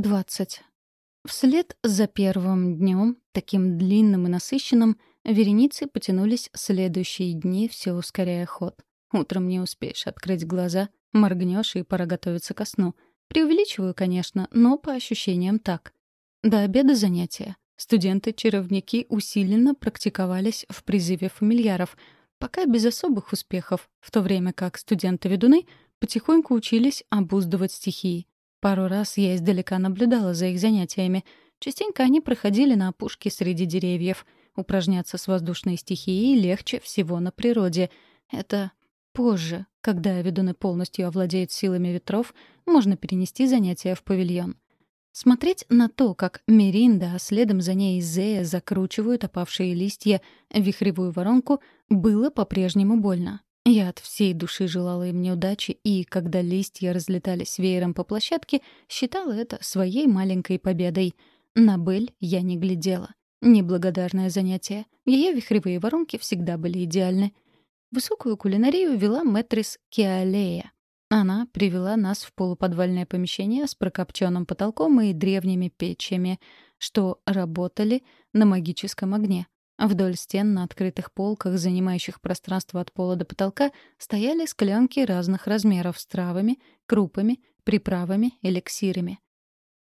20. Вслед за первым днем, таким длинным и насыщенным, вереницы потянулись следующие дни, все ускоряя ход. Утром не успеешь открыть глаза, моргнешь и пора готовиться ко сну. Преувеличиваю, конечно, но по ощущениям так. До обеда занятия. Студенты-чаровники усиленно практиковались в призыве фамильяров, пока без особых успехов, в то время как студенты-ведуны потихоньку учились обуздывать стихии. Пару раз я издалека наблюдала за их занятиями. Частенько они проходили на опушке среди деревьев. Упражняться с воздушной стихией легче всего на природе. Это позже, когда ведуны полностью овладеют силами ветров, можно перенести занятия в павильон. Смотреть на то, как Меринда, а следом за ней Зея закручивают опавшие листья в вихревую воронку, было по-прежнему больно. Я от всей души желала им неудачи, и, когда листья разлетались веером по площадке, считала это своей маленькой победой. На Бель я не глядела. Неблагодарное занятие. Ее вихревые воронки всегда были идеальны. Высокую кулинарию вела мэтрис Киалея. Она привела нас в полуподвальное помещение с прокопченным потолком и древними печами, что работали на магическом огне. Вдоль стен на открытых полках, занимающих пространство от пола до потолка, стояли склянки разных размеров с травами, крупами, приправами, эликсирами.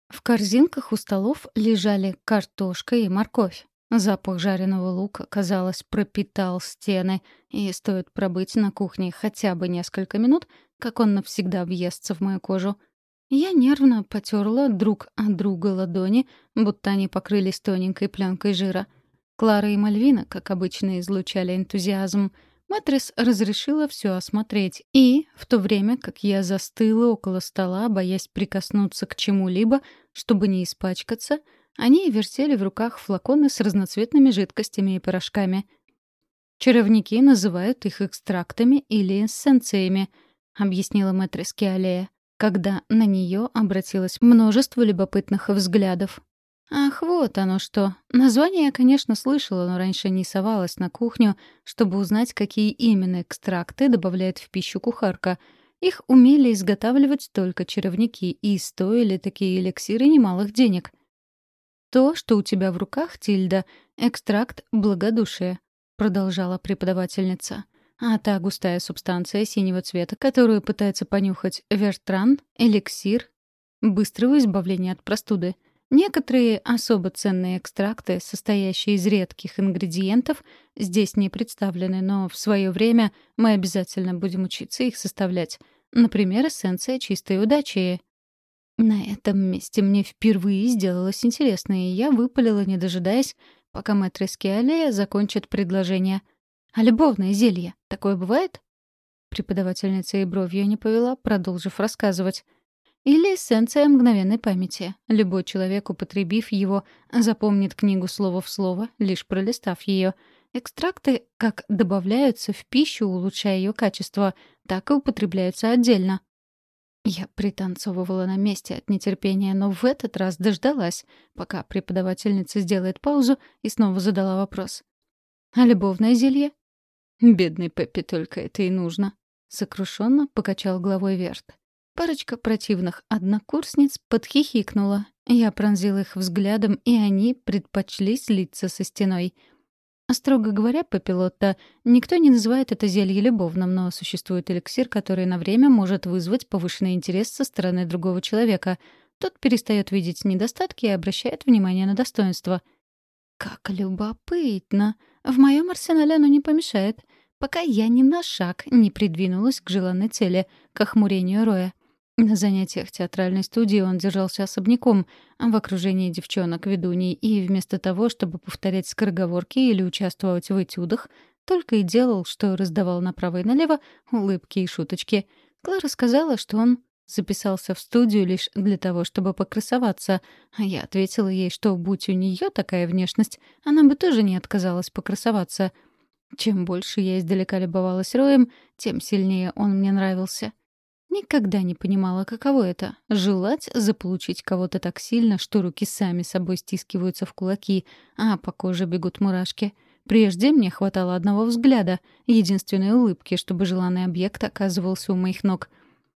В корзинках у столов лежали картошка и морковь. Запах жареного лука, казалось, пропитал стены, и стоит пробыть на кухне хотя бы несколько минут, как он навсегда въестся в мою кожу. Я нервно потерла друг от друга ладони, будто они покрылись тоненькой пленкой жира — Клара и Мальвина, как обычно, излучали энтузиазм. Матрис разрешила все осмотреть, и, в то время как я застыла около стола, боясь прикоснуться к чему-либо, чтобы не испачкаться, они вертели в руках флаконы с разноцветными жидкостями и порошками. «Чаровники называют их экстрактами или эссенциями», — объяснила Мэтрис Киалея, когда на нее обратилось множество любопытных взглядов. Ах, вот оно что. Название я, конечно, слышала, но раньше не совалась на кухню, чтобы узнать, какие именно экстракты добавляет в пищу кухарка. Их умели изготавливать только чаровники, и стоили такие эликсиры немалых денег. «То, что у тебя в руках, Тильда, — экстракт благодушия», — продолжала преподавательница. А та густая субстанция синего цвета, которую пытается понюхать Вертран, эликсир быстрого избавления от простуды — Некоторые особо ценные экстракты, состоящие из редких ингредиентов, здесь не представлены, но в свое время мы обязательно будем учиться их составлять. Например, эссенция чистой удачи. На этом месте мне впервые сделалось интересно, и я выпалила, не дожидаясь, пока мэтрески Аллея закончат предложение. «А любовное зелье? Такое бывает?» Преподавательница и бровью не повела, продолжив рассказывать. Или эссенция мгновенной памяти. Любой человек, употребив его, запомнит книгу слово в слово, лишь пролистав ее. Экстракты как добавляются в пищу, улучшая ее качество, так и употребляются отдельно. Я пританцовывала на месте от нетерпения, но в этот раз дождалась, пока преподавательница сделает паузу и снова задала вопрос. «А любовное зелье?» «Бедный Пеппи только это и нужно», — сокрушенно покачал головой Верт. Парочка противных однокурсниц подхихикнула. Я пронзил их взглядом, и они предпочли слиться со стеной. Строго говоря, Папилотта, никто не называет это зелье любовным, но существует эликсир, который на время может вызвать повышенный интерес со стороны другого человека. Тот перестает видеть недостатки и обращает внимание на достоинства. Как любопытно! В моем арсенале оно не помешает, пока я ни на шаг не придвинулась к желанной цели — к охмурению Роя. На занятиях театральной студии он держался особняком, в окружении девчонок-ведуней, и вместо того, чтобы повторять скороговорки или участвовать в этюдах, только и делал, что раздавал направо и налево улыбки и шуточки. Клара сказала, что он записался в студию лишь для того, чтобы покрасоваться, а я ответила ей, что, будь у нее такая внешность, она бы тоже не отказалась покрасоваться. Чем больше я издалека любовалась Роем, тем сильнее он мне нравился. Никогда не понимала, каково это — желать заполучить кого-то так сильно, что руки сами собой стискиваются в кулаки, а по коже бегут мурашки. Прежде мне хватало одного взгляда, единственной улыбки, чтобы желанный объект оказывался у моих ног.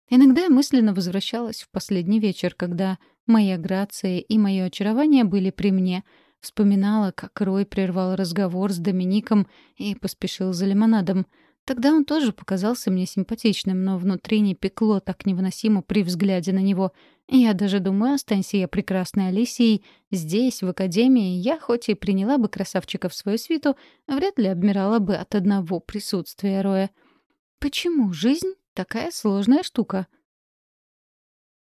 Иногда я мысленно возвращалась в последний вечер, когда Моя грация и мое очарование были при мне. Вспоминала, как Рой прервал разговор с Домиником и поспешил за лимонадом. Тогда он тоже показался мне симпатичным, но внутри не пекло так невыносимо при взгляде на него. Я даже думаю, останься я прекрасной Алисией, здесь, в академии, я хоть и приняла бы красавчика в свою свиту, вряд ли обмирала бы от одного присутствия Роя. Почему жизнь такая сложная штука?